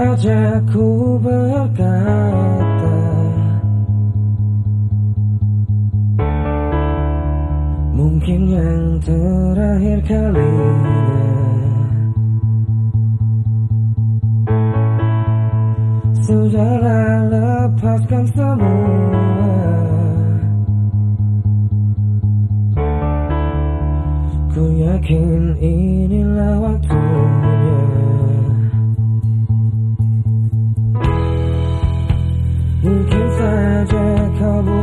saja ku berkata Mungkin yang terakhir kalinya Sudahlah lepaskan semua. Ku yakin inilah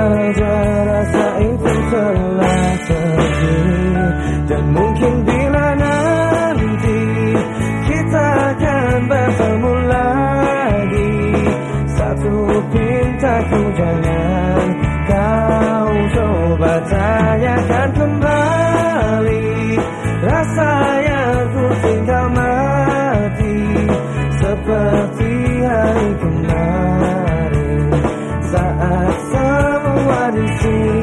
saja rasa itu telah pergi. Dan mungkin bila nanti kita akan bertemu lagi Satu pintaku jangan everything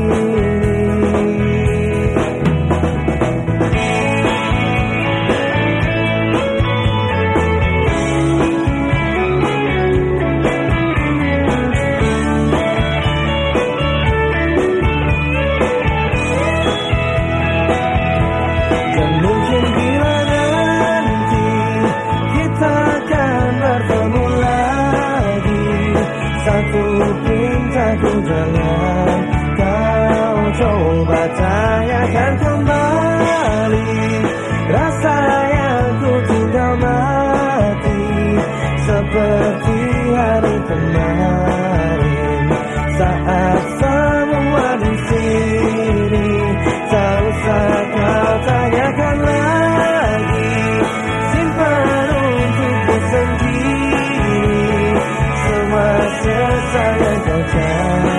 coba Akan kembali. Rasa yang ku tinggal mati. Seperti hari kemarin. Saat semua di sini. Tak usah kau tanyakan lagi. Simpan untukku sendiri. Semua selesai yang kau cari.